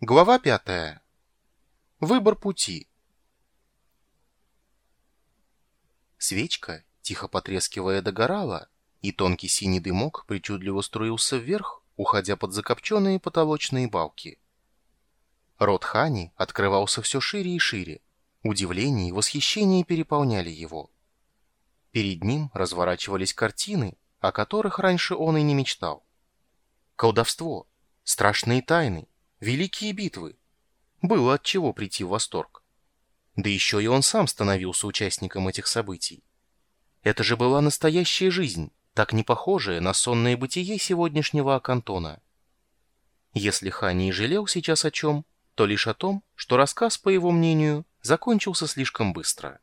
Глава пятая. Выбор пути. Свечка, тихо потрескивая, догорала, и тонкий синий дымок причудливо струился вверх, уходя под закопченные потолочные балки. Рот Хани открывался все шире и шире. Удивление и восхищение переполняли его. Перед ним разворачивались картины, о которых раньше он и не мечтал. Колдовство, страшные тайны, великие битвы. Было от чего прийти в восторг. Да еще и он сам становился участником этих событий. Это же была настоящая жизнь, так не похожая на сонное бытие сегодняшнего Акантона. Если Хани и жалел сейчас о чем, то лишь о том, что рассказ, по его мнению, закончился слишком быстро.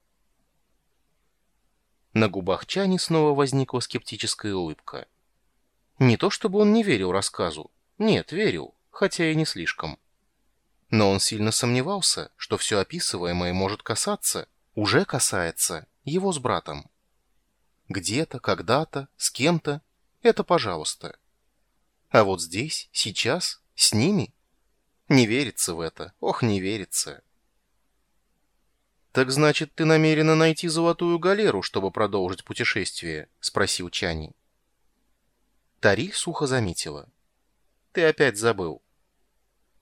На губах Чани снова возникла скептическая улыбка. Не то чтобы он не верил рассказу. Нет, верил хотя и не слишком. Но он сильно сомневался, что все описываемое может касаться, уже касается, его с братом. Где-то, когда-то, с кем-то — это пожалуйста. А вот здесь, сейчас, с ними? Не верится в это, ох, не верится. «Так значит, ты намерена найти золотую галеру, чтобы продолжить путешествие?» — спросил Чани. Тариль сухо заметила. «Ты опять забыл.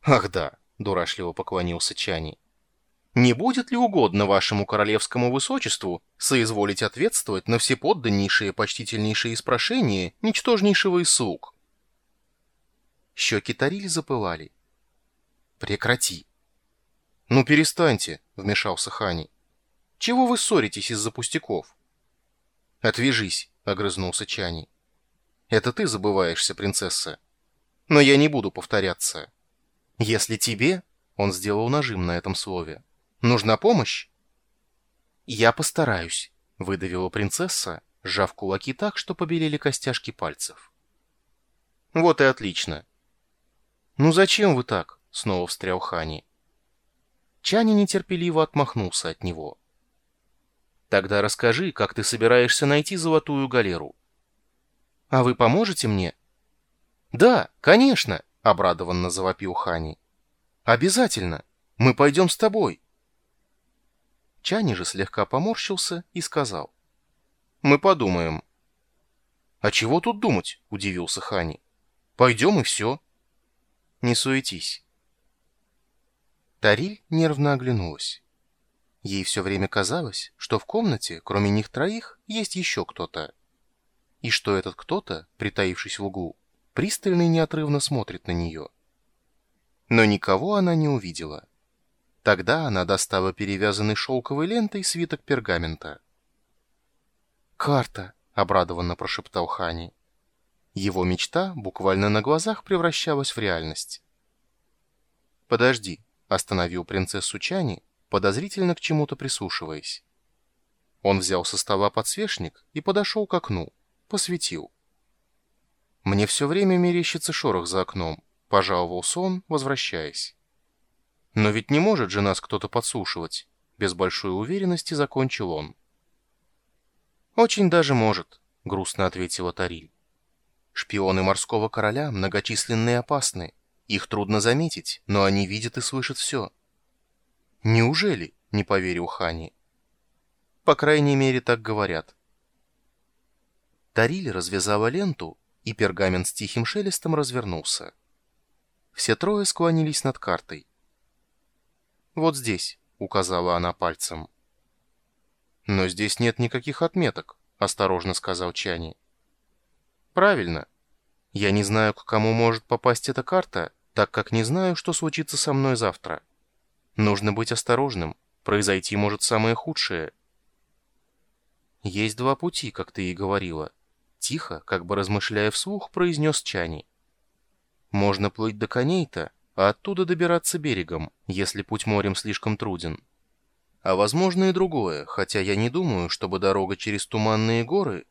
«Ах да», — дурашливо поклонился Чани. «Не будет ли угодно вашему королевскому высочеству соизволить ответствовать на всеподданнейшие почтительнейшие испрошения ничтожнейшего из слуг?» Щеки Тариль запылали. «Прекрати!» «Ну перестаньте», — вмешался Хани. «Чего вы ссоритесь из-за пустяков?» «Отвяжись», — огрызнулся Чани. «Это ты забываешься, принцесса. Но я не буду повторяться». Если тебе, он сделал нажим на этом слове, нужна помощь? Я постараюсь, выдавила принцесса, сжав кулаки так, что побелели костяшки пальцев. Вот и отлично. Ну зачем вы так? Снова встрял Хани. Чани нетерпеливо отмахнулся от него. Тогда расскажи, как ты собираешься найти золотую галеру. А вы поможете мне? Да, конечно, — обрадованно завопил Хани. «Обязательно! Мы пойдем с тобой!» Чани же слегка поморщился и сказал. «Мы подумаем». «А чего тут думать?» — удивился Хани. «Пойдем и все». «Не суетись». Тариль нервно оглянулась. Ей все время казалось, что в комнате, кроме них троих, есть еще кто-то. И что этот кто-то, притаившись в углу, пристально и неотрывно смотрит на нее. Но никого она не увидела. Тогда она достала перевязанный шелковой лентой свиток пергамента. «Карта!» — обрадованно прошептал Хани. Его мечта буквально на глазах превращалась в реальность. «Подожди», — остановил принцессу Чани, подозрительно к чему-то прислушиваясь. Он взял со стола подсвечник и подошел к окну, посветил. Мне все время мерещится шорох за окном, пожаловался он, возвращаясь. Но ведь не может же нас кто-то подслушивать, без большой уверенности закончил он. Очень даже может, грустно ответила Тариль. Шпионы морского короля многочисленны и опасны. Их трудно заметить, но они видят и слышат все. Неужели? Не поверил Хани. По крайней мере, так говорят. Тариль развязала ленту и пергамент с тихим шелестом развернулся. Все трое склонились над картой. «Вот здесь», — указала она пальцем. «Но здесь нет никаких отметок», — осторожно сказал Чани. «Правильно. Я не знаю, к кому может попасть эта карта, так как не знаю, что случится со мной завтра. Нужно быть осторожным, произойти может самое худшее». «Есть два пути, как ты и говорила», Тихо, как бы размышляя вслух, произнес Чани. «Можно плыть до коней-то, а оттуда добираться берегом, если путь морем слишком труден. А возможно и другое, хотя я не думаю, чтобы дорога через туманные горы...»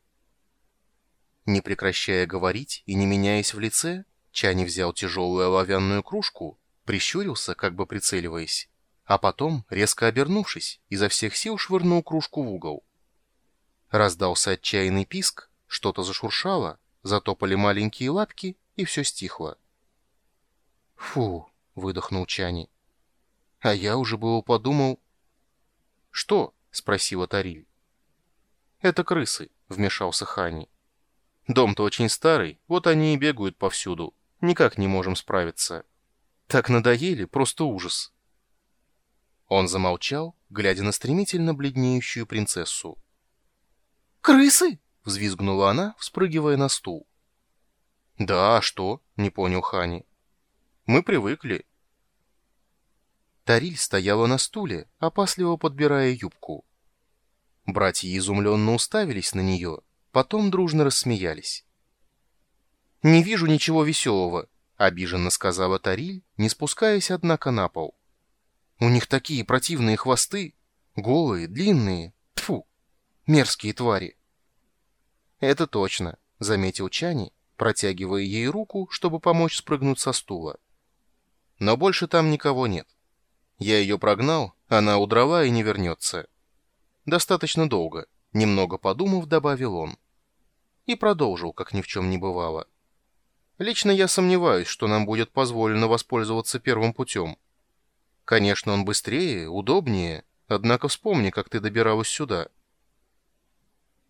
Не прекращая говорить и не меняясь в лице, Чани взял тяжелую оловянную кружку, прищурился, как бы прицеливаясь, а потом, резко обернувшись, изо всех сил швырнул кружку в угол. Раздался отчаянный писк, что-то зашуршало, затопали маленькие лапки, и все стихло. «Фу!» — выдохнул Чани. «А я уже было подумал...» «Что?» — спросила Тариль. «Это крысы», — вмешался Хани. «Дом-то очень старый, вот они и бегают повсюду. Никак не можем справиться. Так надоели, просто ужас». Он замолчал, глядя на стремительно бледнеющую принцессу. «Крысы?» — взвизгнула она, вспрыгивая на стул. «Да, а что?» — не понял Хани. «Мы привыкли». Тариль стояла на стуле, опасливо подбирая юбку. Братья изумленно уставились на нее, потом дружно рассмеялись. «Не вижу ничего веселого», — обиженно сказала Тариль, не спускаясь, однако, на пол. «У них такие противные хвосты, голые, длинные, тфу, мерзкие твари». «Это точно», — заметил Чани, протягивая ей руку, чтобы помочь спрыгнуть со стула. «Но больше там никого нет. Я ее прогнал, она удрала и не вернется». Достаточно долго, немного подумав, добавил он. И продолжил, как ни в чем не бывало. Лично я сомневаюсь, что нам будет позволено воспользоваться первым путем. Конечно, он быстрее, удобнее, однако вспомни, как ты добиралась сюда.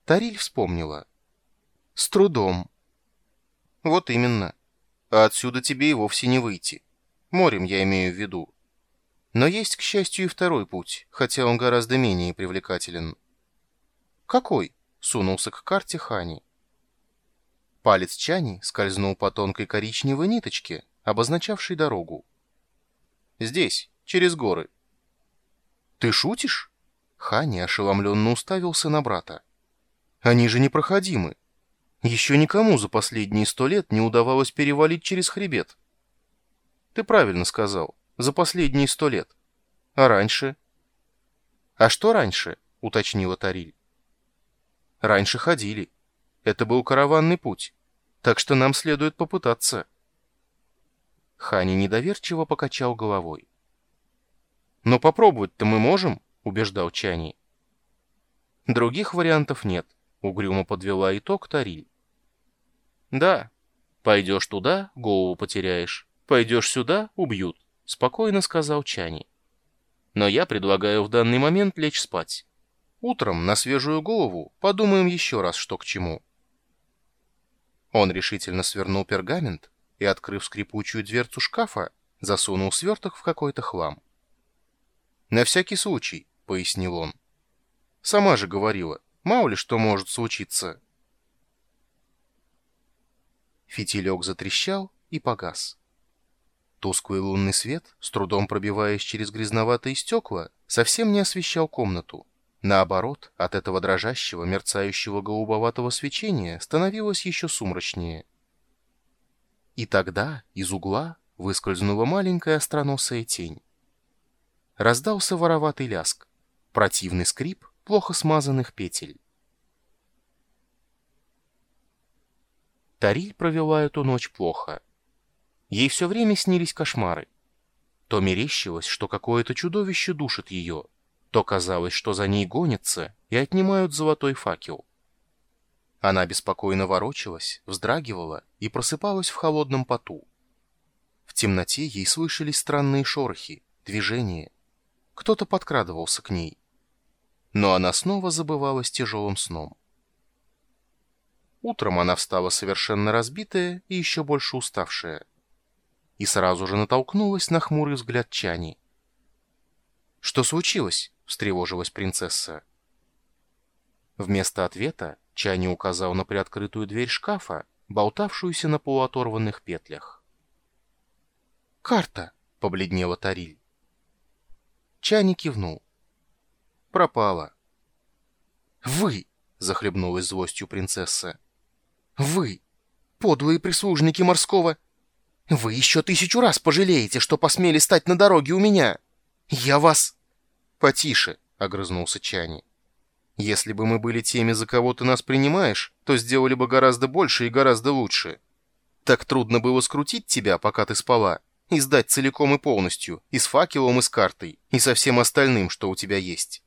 Тариль вспомнила. С трудом. Вот именно. А отсюда тебе и вовсе не выйти. Морем я имею в виду. Но есть, к счастью, и второй путь, хотя он гораздо менее привлекателен. «Какой?» — сунулся к карте Хани. Палец Чани скользнул по тонкой коричневой ниточке, обозначавшей дорогу. «Здесь, через горы». «Ты шутишь?» Хани ошеломленно уставился на брата. «Они же непроходимы. Еще никому за последние сто лет не удавалось перевалить через хребет». «Ты правильно сказал за последние сто лет. А раньше? А что раньше? уточнила Тариль. Раньше ходили. Это был караванный путь. Так что нам следует попытаться. Хани недоверчиво покачал головой. «Но попробовать-то мы можем», — убеждал Чани. «Других вариантов нет», — угрюмо подвела итог Тариль. «Да, пойдешь туда — голову потеряешь, пойдешь сюда — убьют. — спокойно сказал Чани. «Но я предлагаю в данный момент лечь спать. Утром на свежую голову подумаем еще раз, что к чему». Он решительно свернул пергамент и, открыв скрипучую дверцу шкафа, засунул сверток в какой-то хлам. «На всякий случай», — пояснил он. «Сама же говорила, мало ли что может случиться». Фитилек затрещал и погас. Тусклый лунный свет, с трудом пробиваясь через грязноватые стекла, совсем не освещал комнату. Наоборот, от этого дрожащего, мерцающего голубоватого свечения становилось еще сумрачнее. И тогда из угла выскользнула маленькая остроносая тень. Раздался вороватый ляск, противный скрип плохо смазанных петель. Тариль провела эту ночь плохо. Ей все время снились кошмары. То мерещилось, что какое-то чудовище душит ее, то казалось, что за ней гонятся и отнимают золотой факел. Она беспокойно ворочалась, вздрагивала и просыпалась в холодном поту. В темноте ей слышались странные шорохи, движения. Кто-то подкрадывался к ней. Но она снова забывалась тяжелым сном. Утром она встала совершенно разбитая и еще больше уставшая и сразу же натолкнулась на хмурый взгляд Чани. «Что случилось?» — встревожилась принцесса. Вместо ответа Чани указал на приоткрытую дверь шкафа, болтавшуюся на полуоторванных петлях. «Карта!» — побледнела Тариль. Чани кивнул. «Пропала». «Вы!» — захлебнулась злостью принцесса. «Вы! Подлые прислужники морского...» Вы еще тысячу раз пожалеете, что посмели стать на дороге у меня. Я вас...» «Потише», — огрызнулся Чани. «Если бы мы были теми, за кого ты нас принимаешь, то сделали бы гораздо больше и гораздо лучше. Так трудно было скрутить тебя, пока ты спала, и сдать целиком и полностью, и с факелом, и с картой, и со всем остальным, что у тебя есть.